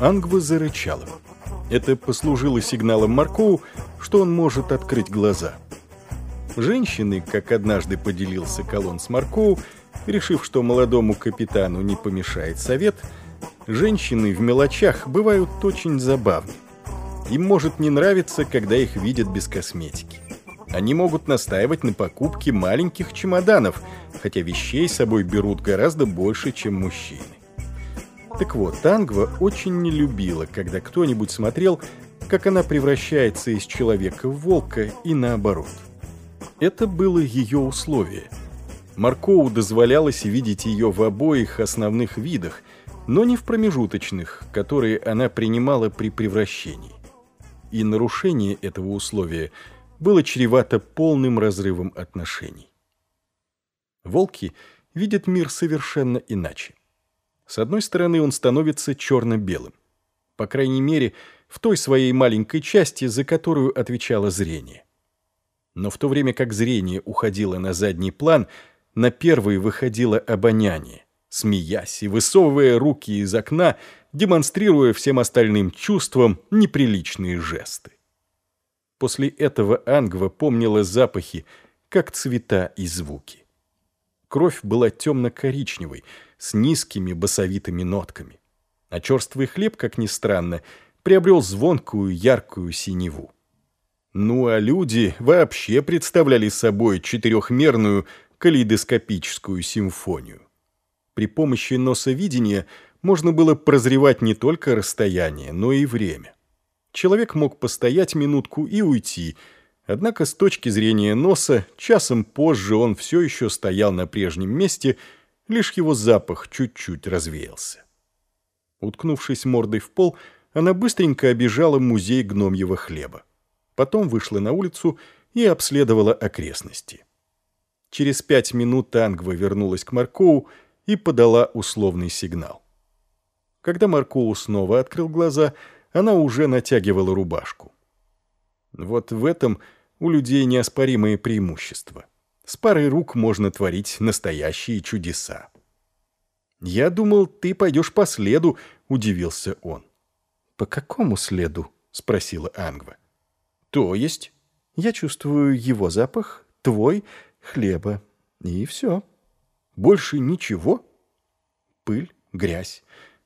Ангва зарычала. Это послужило сигналом Маркоу, что он может открыть глаза. Женщины, как однажды поделился Колон с Маркоу, решив, что молодому капитану не помешает совет, женщины в мелочах бывают очень забавны. Им может не нравиться, когда их видят без косметики. Они могут настаивать на покупке маленьких чемоданов, хотя вещей с собой берут гораздо больше, чем мужчины. Так вот, Тангва очень не любила, когда кто-нибудь смотрел, как она превращается из человека в волка и наоборот. Это было ее условие. Маркоу дозволялось видеть ее в обоих основных видах, но не в промежуточных, которые она принимала при превращении. И нарушение этого условия было чревато полным разрывом отношений. Волки видят мир совершенно иначе. С одной стороны, он становится черно-белым. По крайней мере, в той своей маленькой части, за которую отвечало зрение. Но в то время как зрение уходило на задний план, на первый выходило обоняние, смеясь и высовывая руки из окна, демонстрируя всем остальным чувствам неприличные жесты. После этого Ангва помнила запахи, как цвета и звуки. Кровь была темно-коричневой, с низкими басовитыми нотками. А черствый хлеб, как ни странно, приобрел звонкую яркую синеву. Ну а люди вообще представляли собой четырехмерную калейдоскопическую симфонию. При помощи носовидения можно было прозревать не только расстояние, но и время. Человек мог постоять минутку и уйти, однако с точки зрения носа, часом позже он все еще стоял на прежнем месте – Лишь его запах чуть-чуть развеялся. Уткнувшись мордой в пол, она быстренько обижала музей гномьего хлеба. Потом вышла на улицу и обследовала окрестности. Через пять минут Тангва вернулась к Маркоу и подала условный сигнал. Когда Маркоу снова открыл глаза, она уже натягивала рубашку. Вот в этом у людей неоспоримое преимущество. С парой рук можно творить настоящие чудеса. «Я думал, ты пойдешь по следу», — удивился он. «По какому следу?» — спросила Ангва. «То есть?» «Я чувствую его запах, твой, хлеба, и все. Больше ничего?» «Пыль, грязь,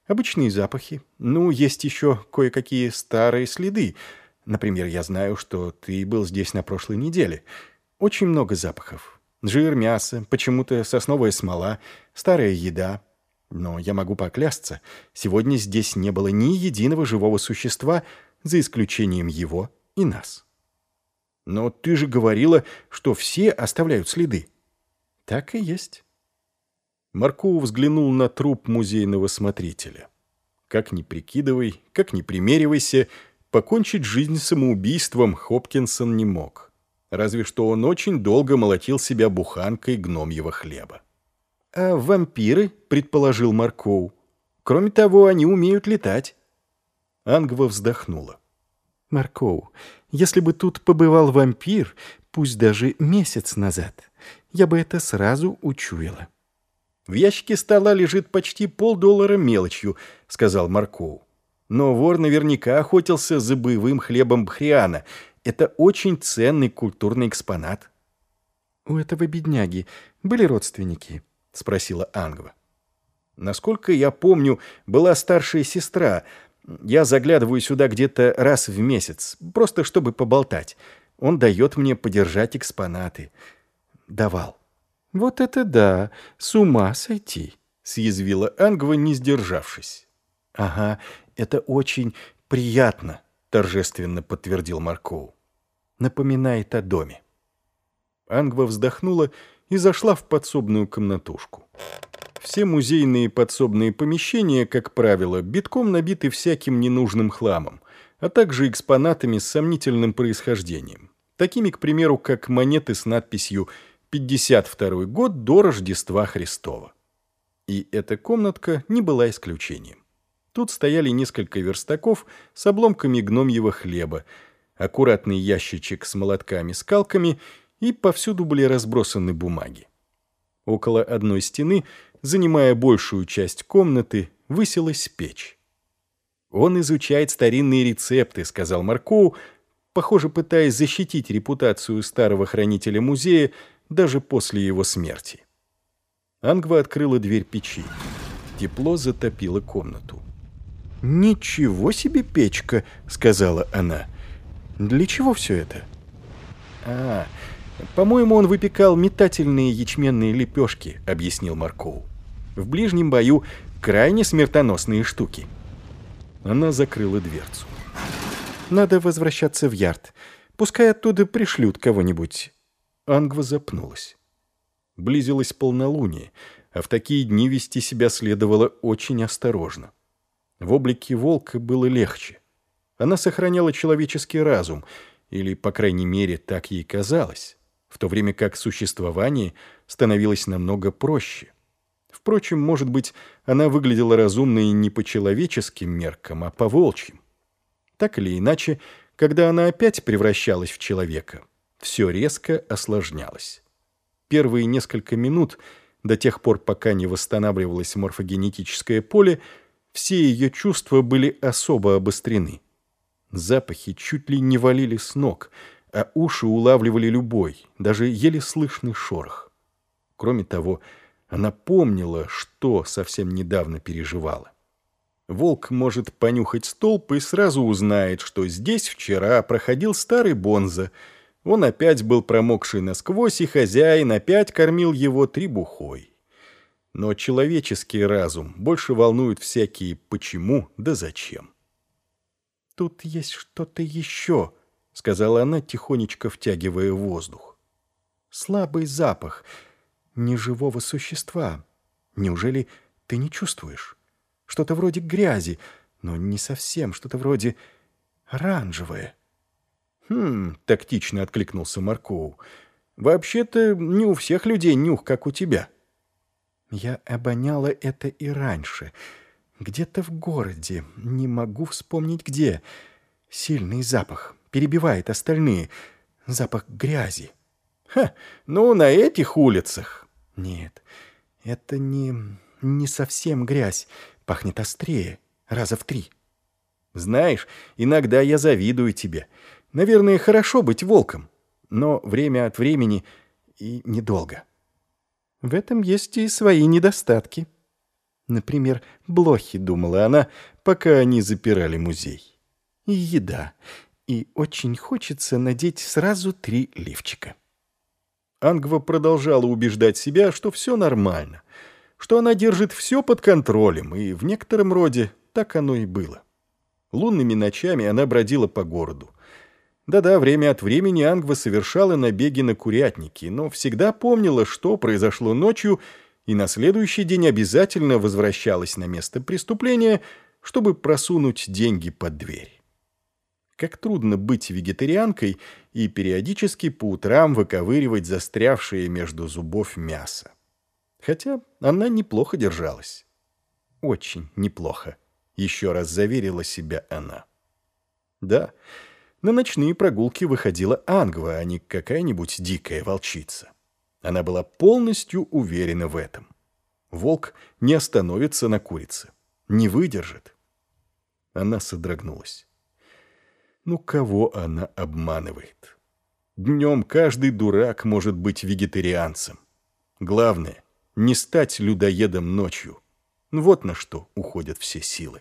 обычные запахи. Ну, есть еще кое-какие старые следы. Например, я знаю, что ты был здесь на прошлой неделе. Очень много запахов. Жир, мясо, почему-то сосновая смола, старая еда. Но я могу поклясться, сегодня здесь не было ни единого живого существа, за исключением его и нас. Но ты же говорила, что все оставляют следы. Так и есть. Марков взглянул на труп музейного смотрителя. Как ни прикидывай, как ни примеривайся, покончить жизнь самоубийством Хопкинсон не мог разве что он очень долго молотил себя буханкой гномьего хлеба. «А вампиры?» — предположил Маркоу. «Кроме того, они умеют летать». Ангва вздохнула. «Маркоу, если бы тут побывал вампир, пусть даже месяц назад, я бы это сразу учуяла». «В ящике стола лежит почти полдоллара мелочью», — сказал Маркоу. «Но вор наверняка охотился за боевым хлебом Бхриана, это очень ценный культурный экспонат. «У этого бедняги были родственники?» — спросила Ангва. «Насколько я помню, была старшая сестра. Я заглядываю сюда где-то раз в месяц, просто чтобы поболтать. Он дает мне подержать экспонаты. Давал». «Вот это да! С ума сойти!» — съязвила Ангва, не сдержавшись. «Ага, это очень приятно», — торжественно подтвердил Маркоу напоминает о доме. Ангва вздохнула и зашла в подсобную комнатушку. Все музейные подсобные помещения, как правило, битком набиты всяким ненужным хламом, а также экспонатами с сомнительным происхождением. Такими, к примеру, как монеты с надписью «52 год до Рождества Христова». И эта комнатка не была исключением. Тут стояли несколько верстаков с обломками гномьего хлеба, аккуратный ящичек с молотками-скалками, и повсюду были разбросаны бумаги. Около одной стены, занимая большую часть комнаты, высилась печь. Он изучает старинные рецепты, сказал Маркоу, похоже, пытаясь защитить репутацию старого хранителя музея даже после его смерти. Ангва открыла дверь печи. Тепло затопило комнату. «Ничего себе печка!» — сказала она. «Для чего все это?» «А, по-моему, он выпекал метательные ячменные лепешки», — объяснил Маркоу. «В ближнем бою крайне смертоносные штуки». Она закрыла дверцу. «Надо возвращаться в ярд. Пускай оттуда пришлют кого-нибудь». Ангва запнулась. Близилось полнолуние, а в такие дни вести себя следовало очень осторожно. В облике волка было легче. Она сохраняла человеческий разум, или, по крайней мере, так ей казалось, в то время как существование становилось намного проще. Впрочем, может быть, она выглядела разумной не по человеческим меркам, а по волчьим. Так или иначе, когда она опять превращалась в человека, все резко осложнялось. Первые несколько минут, до тех пор, пока не восстанавливалось морфогенетическое поле, все ее чувства были особо обострены. Запахи чуть ли не валили с ног, а уши улавливали любой, даже еле слышный шорох. Кроме того, она помнила, что совсем недавно переживала. Волк может понюхать столб и сразу узнает, что здесь вчера проходил старый Бонза. Он опять был промокший насквозь, и хозяин опять кормил его требухой. Но человеческий разум больше волнует всякие «почему» да «зачем». «Тут есть что-то еще», — сказала она, тихонечко втягивая воздух. «Слабый запах неживого существа. Неужели ты не чувствуешь? Что-то вроде грязи, но не совсем, что-то вроде оранжевое». «Хм», — тактично откликнулся Маркоу. «Вообще-то не у всех людей нюх, как у тебя». Я обоняла это и раньше. Где-то в городе. Не могу вспомнить где. Сильный запах. Перебивает остальные. Запах грязи. Ха, ну на этих улицах. Нет, это не, не совсем грязь. Пахнет острее. Раза в три. Знаешь, иногда я завидую тебе. Наверное, хорошо быть волком. Но время от времени и недолго. В этом есть и свои недостатки. Например, блохи, думала она, пока они запирали музей. И еда. И очень хочется надеть сразу три лифчика. Ангва продолжала убеждать себя, что все нормально, что она держит все под контролем, и в некотором роде так оно и было. Лунными ночами она бродила по городу. Да-да, время от времени Ангва совершала набеги на курятники, но всегда помнила, что произошло ночью, и на следующий день обязательно возвращалась на место преступления, чтобы просунуть деньги под дверь. Как трудно быть вегетарианкой и периодически по утрам выковыривать застрявшее между зубов мясо. Хотя она неплохо держалась. Очень неплохо, еще раз заверила себя она. Да, на ночные прогулки выходила Ангва, а не какая-нибудь дикая волчица. Она была полностью уверена в этом. Волк не остановится на курице, не выдержит. Она содрогнулась. Ну, кого она обманывает? Днем каждый дурак может быть вегетарианцем. Главное — не стать людоедом ночью. Вот на что уходят все силы.